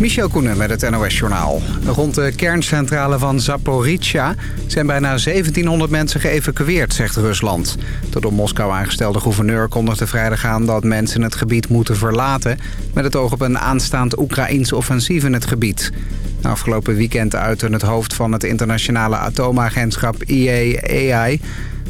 Michel Koenen met het NOS-journaal. Rond de kerncentrale van Zaporizhia zijn bijna 1700 mensen geëvacueerd, zegt Rusland. De door Moskou aangestelde gouverneur kondigde vrijdag aan dat mensen het gebied moeten verlaten... met het oog op een aanstaand Oekraïns offensief in het gebied. Afgelopen weekend uitte het hoofd van het internationale atoomagentschap IAEA...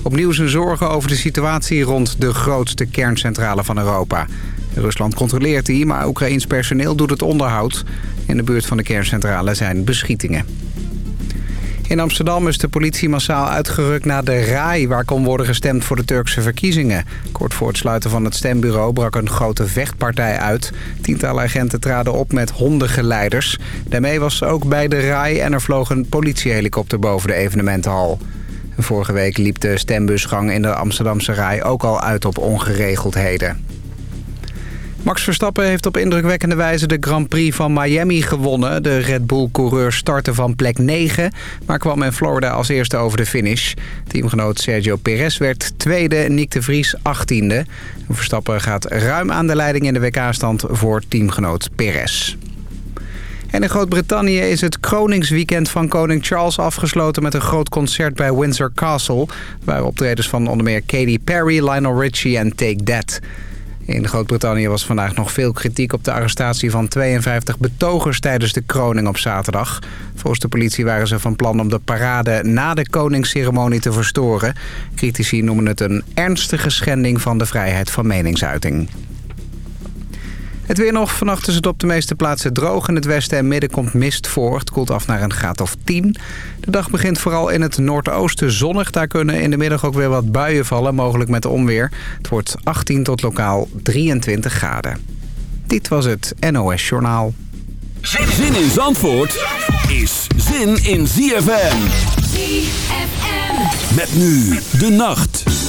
opnieuw zijn zorgen over de situatie rond de grootste kerncentrale van Europa... Rusland controleert die, maar Oekraïns personeel doet het onderhoud. In de buurt van de kerncentrale zijn beschietingen. In Amsterdam is de politie massaal uitgerukt naar de RAI... waar kon worden gestemd voor de Turkse verkiezingen. Kort voor het sluiten van het stembureau brak een grote vechtpartij uit. Tientallen agenten traden op met hondengeleiders. Daarmee was ze ook bij de RAI en er vloog een politiehelikopter boven de evenementenhal. Vorige week liep de stembusgang in de Amsterdamse RAI ook al uit op ongeregeldheden. Max Verstappen heeft op indrukwekkende wijze de Grand Prix van Miami gewonnen. De Red Bull-coureur startte van plek 9, maar kwam in Florida als eerste over de finish. Teamgenoot Sergio Perez werd tweede, Nick de Vries achttiende. Verstappen gaat ruim aan de leiding in de WK-stand voor teamgenoot Perez. En in Groot-Brittannië is het kroningsweekend van koning Charles afgesloten met een groot concert bij Windsor Castle. Waar optredens van onder meer Katy Perry, Lionel Richie en Take That. In Groot-Brittannië was vandaag nog veel kritiek op de arrestatie van 52 betogers tijdens de kroning op zaterdag. Volgens de politie waren ze van plan om de parade na de koningsceremonie te verstoren. Critici noemen het een ernstige schending van de vrijheid van meningsuiting. Het weer nog. Vannacht is het op de meeste plaatsen droog. In het westen en midden komt mist voor. Het koelt af naar een graad of 10. De dag begint vooral in het noordoosten zonnig. Daar kunnen in de middag ook weer wat buien vallen, mogelijk met onweer. Het wordt 18 tot lokaal 23 graden. Dit was het NOS Journaal. Zin in Zandvoort is zin in ZFM. ZFM. Met nu de nacht.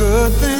good thing.